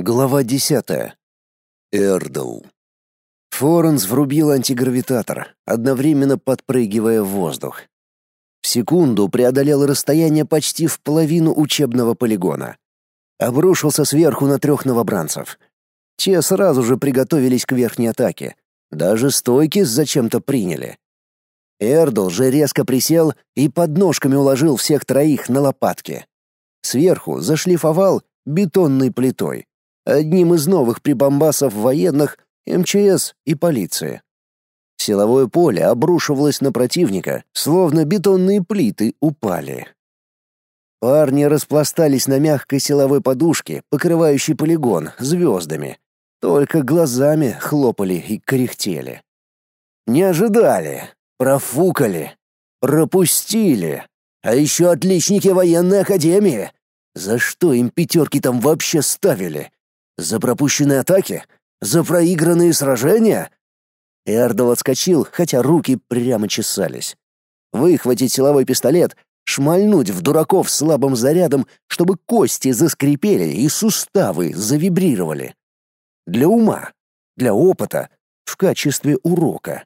Глава десятая. Эрдл. Форенс врубил антигравитатор, одновременно подпрыгивая в воздух. В секунду преодолел расстояние почти в половину учебного полигона. Обрушился сверху на трех новобранцев. Те сразу же приготовились к верхней атаке. Даже стойки зачем-то приняли. Эрдл же резко присел и под ножками уложил всех троих на лопатки. Сверху зашлифовал бетонной плитой одним из новых прибамбасов военных, МЧС и полиции. Силовое поле обрушивалось на противника, словно бетонные плиты упали. Парни распластались на мягкой силовой подушке, покрывающей полигон звездами. Только глазами хлопали и кряхтели. Не ожидали, профукали, пропустили. А еще отличники военной академии. За что им пятерки там вообще ставили? За пропущенные атаки? За проигранные сражения? Эрдл отскочил, хотя руки прямо чесались. Выхватить силовой пистолет, шмальнуть в дураков слабым зарядом, чтобы кости заскрипели и суставы завибрировали. Для ума, для опыта, в качестве урока.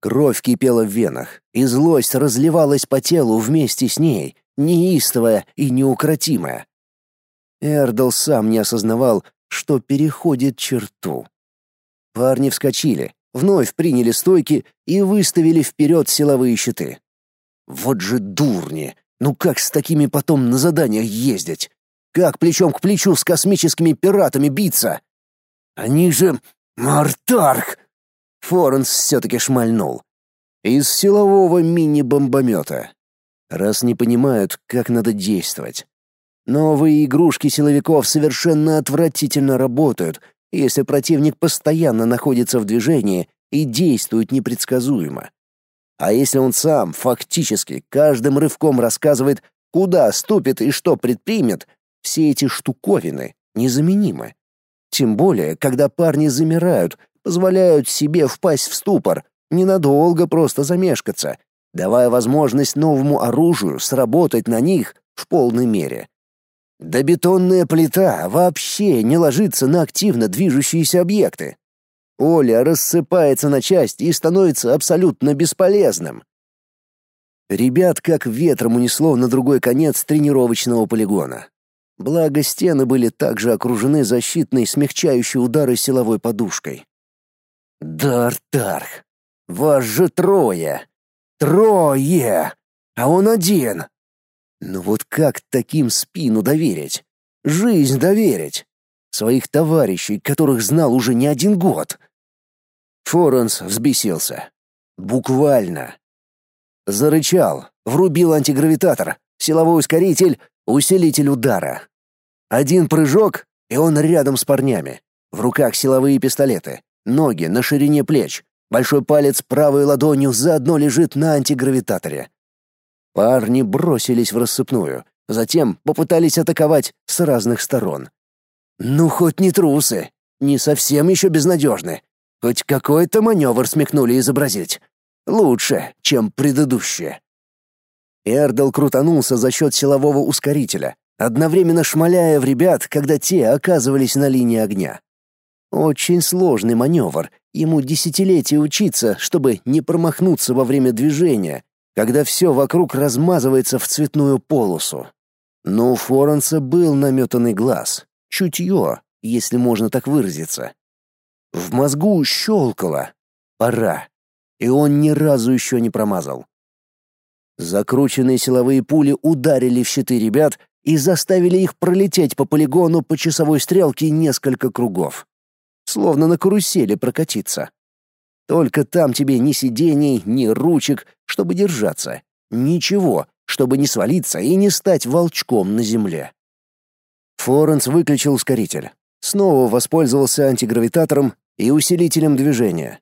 Кровь кипела в венах, и злость разливалась по телу вместе с ней, неистовая и неукротимая. Эрдл сам не осознавал, что переходит черту. Парни вскочили, вновь приняли стойки и выставили вперед силовые щиты. Вот же дурни! Ну как с такими потом на задания ездить? Как плечом к плечу с космическими пиратами биться? Они же... Мартарх! Форенс все-таки шмальнул. Из силового мини-бомбомета. Раз не понимают, как надо действовать. Новые игрушки силовиков совершенно отвратительно работают, если противник постоянно находится в движении и действует непредсказуемо. А если он сам фактически каждым рывком рассказывает, куда ступит и что предпримет, все эти штуковины незаменимы. Тем более, когда парни замирают, позволяют себе впасть в ступор, ненадолго просто замешкаться, давая возможность новому оружию сработать на них в полной мере. Да бетонная плита вообще не ложится на активно движущиеся объекты. Оля рассыпается на части и становится абсолютно бесполезным. Ребят как ветром унесло на другой конец тренировочного полигона. Благо стены были также окружены защитной смягчающей удары силовой подушкой. Дартарх, вас же трое! Трое! А он один! Но вот как таким спину доверить? Жизнь доверить? Своих товарищей, которых знал уже не один год. Форенс взбесился. Буквально. Зарычал, врубил антигравитатор, силовой ускоритель, усилитель удара. Один прыжок, и он рядом с парнями. В руках силовые пистолеты, ноги на ширине плеч, большой палец правой ладонью заодно лежит на антигравитаторе. Парни бросились в рассыпную, затем попытались атаковать с разных сторон. Ну, хоть не трусы, не совсем еще безнадежны. Хоть какой-то маневр смекнули изобразить. Лучше, чем предыдущие. Эрдл крутанулся за счет силового ускорителя, одновременно шмаляя в ребят, когда те оказывались на линии огня. Очень сложный маневр, ему десятилетия учиться, чтобы не промахнуться во время движения, когда все вокруг размазывается в цветную полосу. Но у Форенса был наметанный глаз, чутье, если можно так выразиться. В мозгу щелкало. Пора. И он ни разу еще не промазал. Закрученные силовые пули ударили в щиты ребят и заставили их пролететь по полигону по часовой стрелке несколько кругов. Словно на карусели прокатиться. Только там тебе ни сидений, ни ручек, чтобы держаться. Ничего, чтобы не свалиться и не стать волчком на земле. Форенс выключил ускоритель. Снова воспользовался антигравитатором и усилителем движения.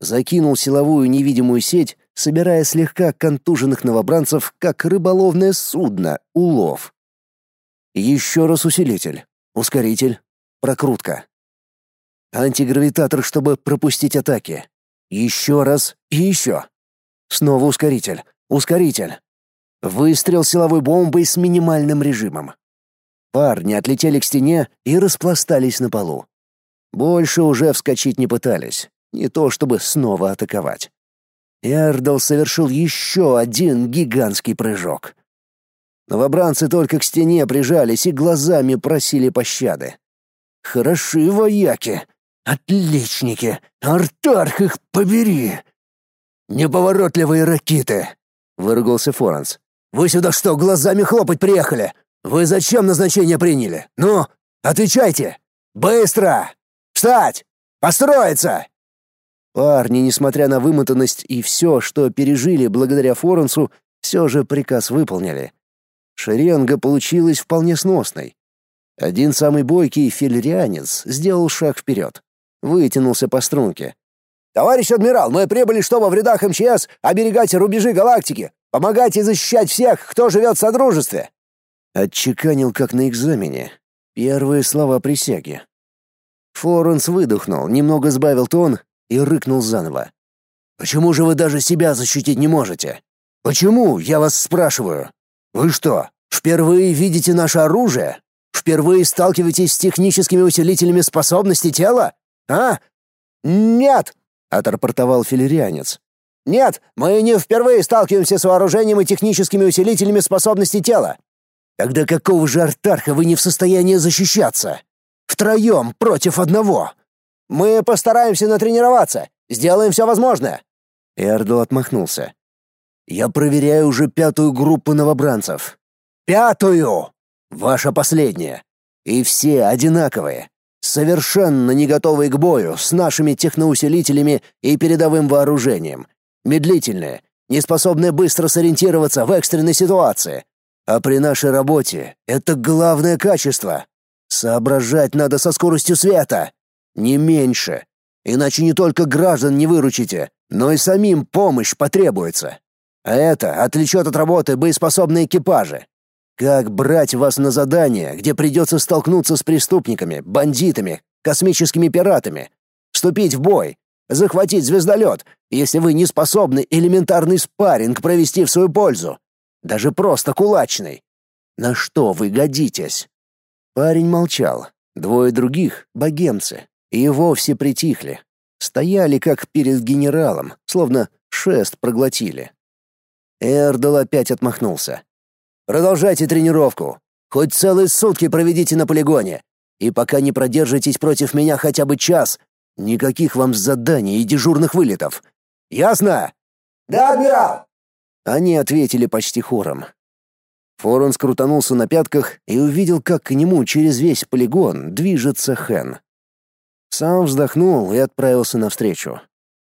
Закинул силовую невидимую сеть, собирая слегка контуженных новобранцев, как рыболовное судно, улов. Еще раз усилитель, ускоритель, прокрутка. Антигравитатор, чтобы пропустить атаки. Еще раз и еще. Снова ускоритель. Ускоритель. Выстрел силовой бомбой с минимальным режимом. Парни отлетели к стене и распластались на полу. Больше уже вскочить не пытались, не то чтобы снова атаковать. Эрдл совершил еще один гигантский прыжок. Новобранцы только к стене прижались и глазами просили пощады. «Хороши вояки! Отличники! Артарх их побери!» «Неповоротливые ракеты!» — выругался Форенс. «Вы сюда что, глазами хлопать приехали? Вы зачем назначение приняли? Ну, отвечайте! Быстро! Встать! Построиться!» Парни, несмотря на вымотанность и все, что пережили благодаря Форенсу, все же приказ выполнили. Шеренга получилась вполне сносной. Один самый бойкий филерианец сделал шаг вперед. Вытянулся по струнке. «Товарищ адмирал, мы прибыли, чтобы в рядах МЧС оберегать рубежи галактики, помогать и защищать всех, кто живет в Содружестве!» Отчеканил, как на экзамене. Первые слова присяги. Форенс выдохнул, немного сбавил тон и рыкнул заново. «Почему же вы даже себя защитить не можете? Почему, я вас спрашиваю? Вы что, впервые видите наше оружие? Впервые сталкиваетесь с техническими усилителями способностей тела? А? Нет, отрапортовал филерианец. Нет, мы не впервые сталкиваемся с вооружением и техническими усилителями способностей тела. Тогда какого же артарха вы не в состоянии защищаться? Втроем против одного. Мы постараемся натренироваться, сделаем все возможное. Эрдл отмахнулся. Я проверяю уже пятую группу новобранцев. Пятую! Ваша последняя. И все одинаковые. Совершенно не готовые к бою с нашими техноусилителями и передовым вооружением. Медлительные, не способные быстро сориентироваться в экстренной ситуации. А при нашей работе это главное качество. Соображать надо со скоростью света. Не меньше. Иначе не только граждан не выручите, но и самим помощь потребуется. А это отвлечет от работы боеспособные экипажи. Как брать вас на задание, где придется столкнуться с преступниками, бандитами, космическими пиратами, вступить в бой, захватить звездолет, если вы не способны элементарный спарринг провести в свою пользу, даже просто кулачный? На что вы годитесь? Парень молчал. Двое других, богемцы, и вовсе притихли. Стояли как перед генералом, словно шест проглотили. Эрдл опять отмахнулся. «Продолжайте тренировку. Хоть целые сутки проведите на полигоне. И пока не продержитесь против меня хотя бы час, никаких вам заданий и дежурных вылетов. Ясно?» «Да, адмирал!» Они ответили почти хором. Форон скрутанулся на пятках и увидел, как к нему через весь полигон движется Хэн. Сам вздохнул и отправился навстречу.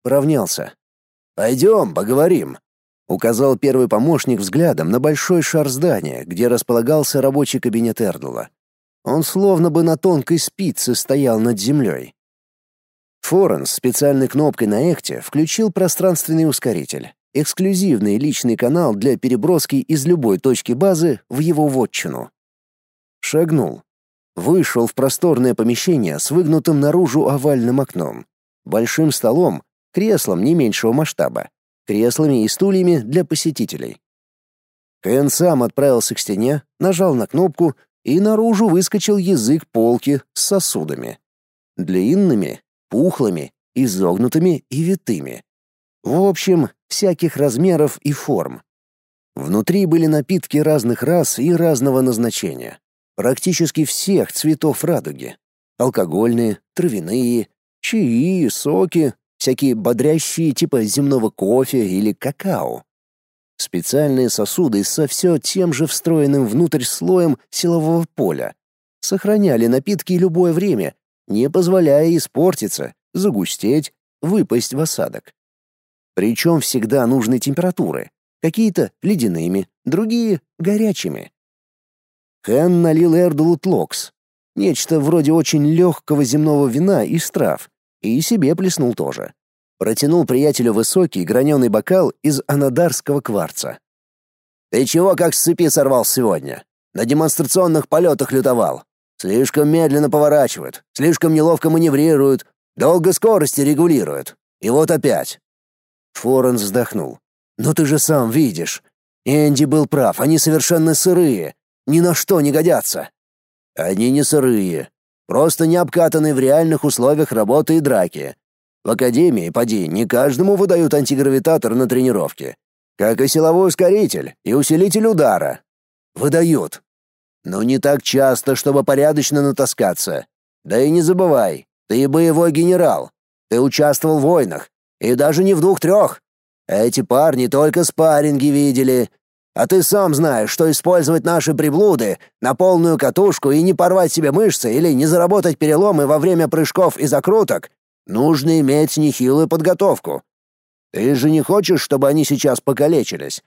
Поравнялся. «Пойдем, поговорим», указал первый помощник взглядом на большой шар здания, где располагался рабочий кабинет Эрдула. Он словно бы на тонкой спице стоял над землей. Форен специальной кнопкой на эхте включил пространственный ускоритель, эксклюзивный личный канал для переброски из любой точки базы в его вотчину. Шагнул. Вышел в просторное помещение с выгнутым наружу овальным окном, большим столом, креслом не меньшего масштаба, креслами и стульями для посетителей. Кен сам отправился к стене, нажал на кнопку, и наружу выскочил язык полки с сосудами. Длинными, пухлыми, изогнутыми и витыми. В общем, всяких размеров и форм. Внутри были напитки разных рас и разного назначения. Практически всех цветов радуги. Алкогольные, травяные, чаи, соки, всякие бодрящие типа земного кофе или какао. Специальные сосуды со все тем же встроенным внутрь слоем силового поля сохраняли напитки любое время, не позволяя испортиться, загустеть, выпасть в осадок. Причем всегда нужной температуры, какие-то ледяными, другие — горячими. Хэн налил Эрдулу тлокс, нечто вроде очень легкого земного вина из трав, и себе плеснул тоже. Протянул приятелю высокий граненый бокал из анадарского кварца. «Ты чего как с цепи сорвал сегодня? На демонстрационных полетах лютовал. Слишком медленно поворачивают, слишком неловко маневрируют, долго скорости регулируют. И вот опять». Форен вздохнул. «Ну ты же сам видишь. Энди был прав, они совершенно сырые, ни на что не годятся. Они не сырые, просто не обкатаны в реальных условиях работы и драки. В академии, поди, не каждому выдают антигравитатор на тренировке, как и силовой ускоритель и усилитель удара. Выдают. Но не так часто, чтобы порядочно натаскаться. Да и не забывай, ты боевой генерал. Ты участвовал в войнах, и даже не в двух-трех. Эти парни только спарринги видели. А ты сам знаешь, что использовать наши приблуды на полную катушку и не порвать себе мышцы или не заработать переломы во время прыжков и закруток, нужно иметь нехилую подготовку. Ты же не хочешь, чтобы они сейчас покалечились?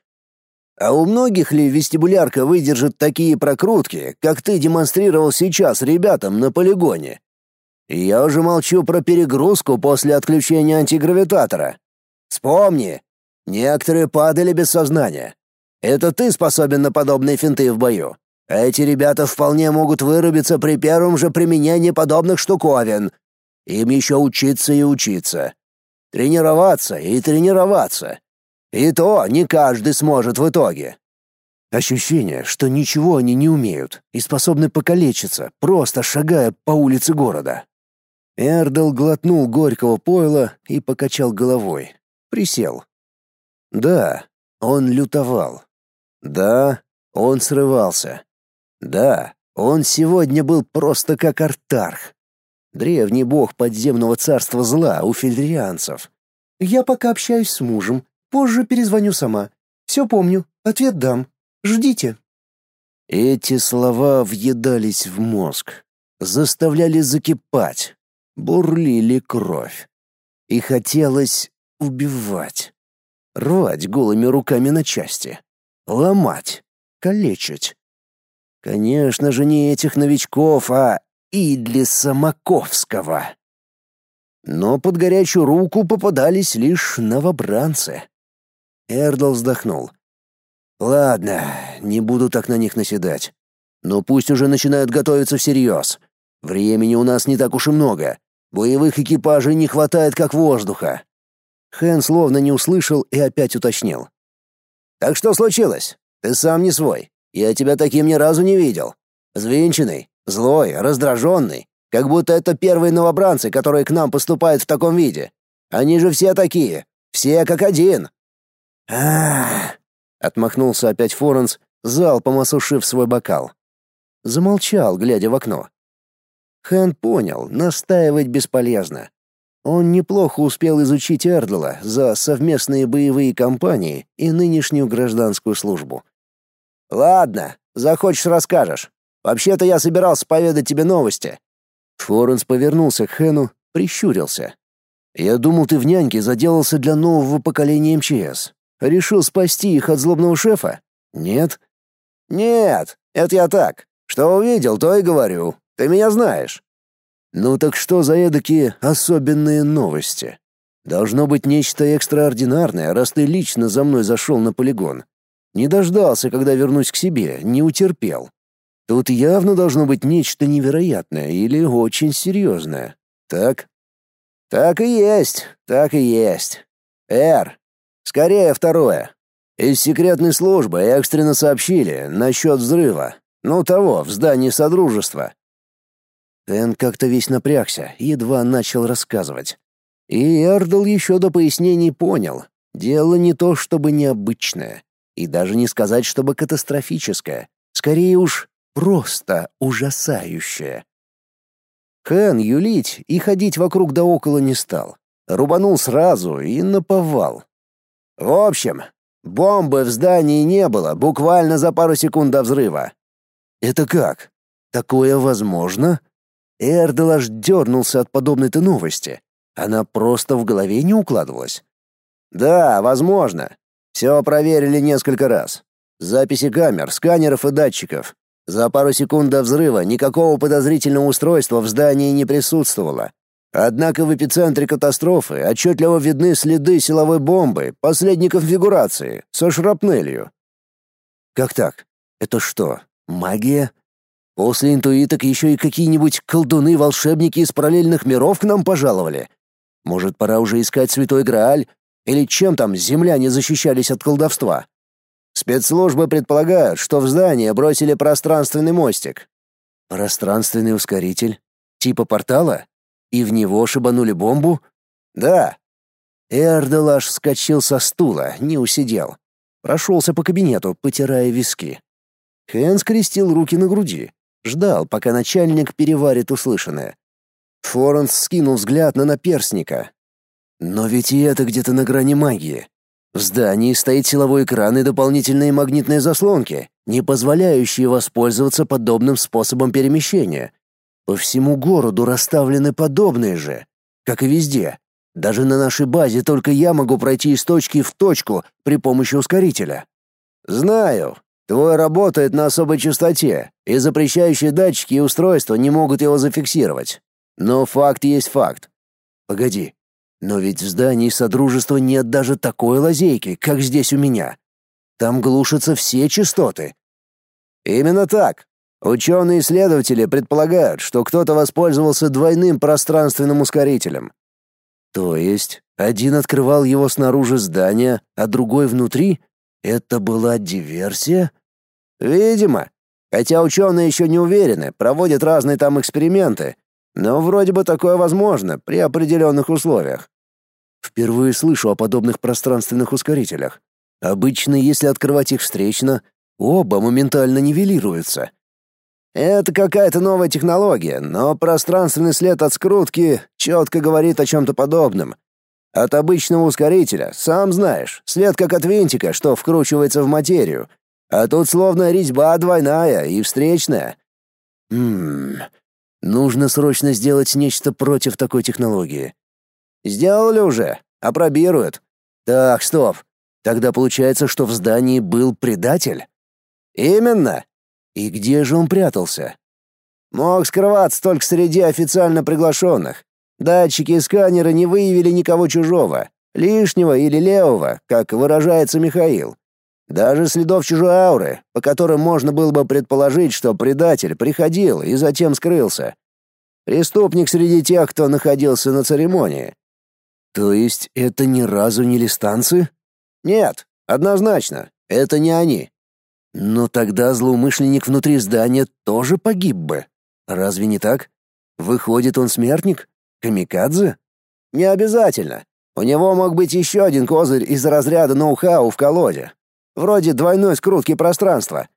А у многих ли вестибулярка выдержит такие прокрутки, как ты демонстрировал сейчас ребятам на полигоне? Я уже молчу про перегрузку после отключения антигравитатора. Вспомни, некоторые падали без сознания. Это ты способен на подобные финты в бою. эти ребята вполне могут вырубиться при первом же применении подобных штуковин. Им еще учиться и учиться. Тренироваться и тренироваться. И то не каждый сможет в итоге. Ощущение, что ничего они не умеют и способны покалечиться, просто шагая по улице города. Эрдл глотнул горького пойла и покачал головой. Присел. Да, он лютовал. Да, он срывался. Да, он сегодня был просто как артарх. Древний бог подземного царства зла у фельдрианцев. «Я пока общаюсь с мужем. Позже перезвоню сама. Все помню. Ответ дам. Ждите». Эти слова въедались в мозг, заставляли закипать бурлили кровь. И хотелось убивать. Рвать голыми руками на части. Ломать. Калечить. Конечно же, не этих новичков, а Идлиса Маковского. Но под горячую руку попадались лишь новобранцы. Эрдл вздохнул. «Ладно, не буду так на них наседать. Но пусть уже начинают готовиться всерьез. Времени у нас не так уж и много. Боевых экипажей не хватает как воздуха. Хэн словно не услышал и опять уточнил. Так что случилось? Ты сам не свой. Я тебя таким ни разу не видел. Звинченный, злой, раздраженный, как будто это первые новобранцы, которые к нам поступают в таком виде. Они же все такие, все как один. А, отмахнулся опять Форенс, залпом осушив свой бокал. Замолчал, глядя в окно. Хэн понял, настаивать бесполезно. Он неплохо успел изучить Эрдла за совместные боевые кампании и нынешнюю гражданскую службу. «Ладно, захочешь — расскажешь. Вообще-то я собирался поведать тебе новости». Форенс повернулся к Хэну, прищурился. «Я думал, ты в няньке заделался для нового поколения МЧС. Решил спасти их от злобного шефа? Нет?» «Нет, это я так. Что увидел, то и говорю. Ты меня знаешь. Ну так что за эдакие особенные новости? Должно быть нечто экстраординарное, раз ты лично за мной зашел на полигон. Не дождался, когда вернусь к себе, не утерпел. Тут явно должно быть нечто невероятное или очень серьезное. Так? Так и есть, так и есть. Эр, скорее второе. Из секретной службы экстренно сообщили насчет взрыва. Ну того, в здании Содружества. Эн как-то весь напрягся, едва начал рассказывать. И Эрдл еще до пояснений понял. Дело не то чтобы необычное, и даже не сказать, чтобы катастрофическое. Скорее уж, просто ужасающее. Хэн юлить и ходить вокруг да около не стал. Рубанул сразу и наповал. В общем, бомбы в здании не было буквально за пару секунд до взрыва. Это как? Такое возможно? Эрдел аж дернулся от подобной-то новости. Она просто в голове не укладывалась. «Да, возможно. Все проверили несколько раз. Записи камер, сканеров и датчиков. За пару секунд до взрыва никакого подозрительного устройства в здании не присутствовало. Однако в эпицентре катастрофы отчетливо видны следы силовой бомбы последней конфигурации со шрапнелью. Как так? Это что, магия? После интуиток еще и какие-нибудь колдуны-волшебники из параллельных миров к нам пожаловали. Может, пора уже искать Святой Грааль? Или чем там земляне защищались от колдовства? Спецслужбы предполагают, что в здание бросили пространственный мостик. Пространственный ускоритель? Типа портала? И в него шибанули бомбу? Да. Эрдел аж вскочил со стула, не усидел. Прошелся по кабинету, потирая виски. Хэн скрестил руки на груди. Ждал, пока начальник переварит услышанное. Форенс скинул взгляд на наперсника. Но ведь и это где-то на грани магии. В здании стоит силовой экран и дополнительные магнитные заслонки, не позволяющие воспользоваться подобным способом перемещения. По всему городу расставлены подобные же, как и везде. Даже на нашей базе только я могу пройти из точки в точку при помощи ускорителя. Знаю. Твой работает на особой частоте, и запрещающие датчики и устройства не могут его зафиксировать. Но факт есть факт. Погоди, но ведь в здании Содружества нет даже такой лазейки, как здесь у меня. Там глушатся все частоты. Именно так. Ученые-исследователи предполагают, что кто-то воспользовался двойным пространственным ускорителем. То есть один открывал его снаружи здания, а другой внутри? Это была диверсия? Видимо. Хотя ученые еще не уверены, проводят разные там эксперименты. Но вроде бы такое возможно при определенных условиях. Впервые слышу о подобных пространственных ускорителях. Обычно, если открывать их встречно, оба моментально нивелируются. Это какая-то новая технология, но пространственный след от скрутки четко говорит о чем-то подобном. От обычного ускорителя, сам знаешь, след как от винтика, что вкручивается в материю. А тут словно резьба двойная и встречная. Хм, нужно срочно сделать нечто против такой технологии. Сделали уже, опробируют. Так, стоп. Тогда получается, что в здании был предатель? Именно. И где же он прятался? Мог скрываться только среди официально приглашенных. Датчики и сканеры не выявили никого чужого, лишнего или левого, как выражается Михаил. Даже следов чужой ауры, по которым можно было бы предположить, что предатель приходил и затем скрылся. Преступник среди тех, кто находился на церемонии. То есть это ни разу не листанцы? Нет, однозначно, это не они. Но тогда злоумышленник внутри здания тоже погиб бы. Разве не так? Выходит, он смертник? Камикадзе? Не обязательно. У него мог быть еще один козырь из разряда ноу-хау в колоде. Вроде двойной скрутки пространства.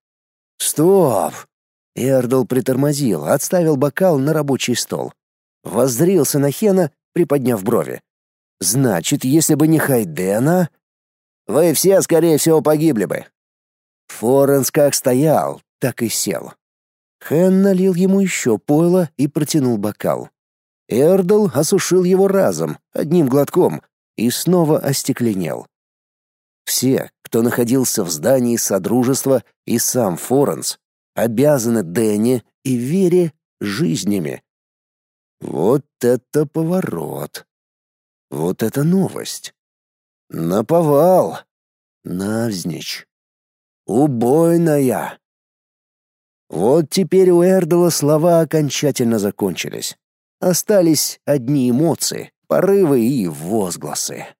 Стоп! Эрдл притормозил, отставил бокал на рабочий стол. Воззрился на Хена, приподняв брови. Значит, если бы не Хайдена, вы все, скорее всего, погибли бы. Форенс как стоял, так и сел. Хэн налил ему еще пойла и протянул бокал. Эрдл осушил его разом, одним глотком, и снова остекленел. Все, кто находился в здании Содружества и сам Форенс, обязаны Дэнни и Вере жизнями. Вот это поворот! Вот это новость. Наповал. Навзничь. Убойная. Вот теперь у Эрдала слова окончательно закончились. Остались одни эмоции, порывы и возгласы.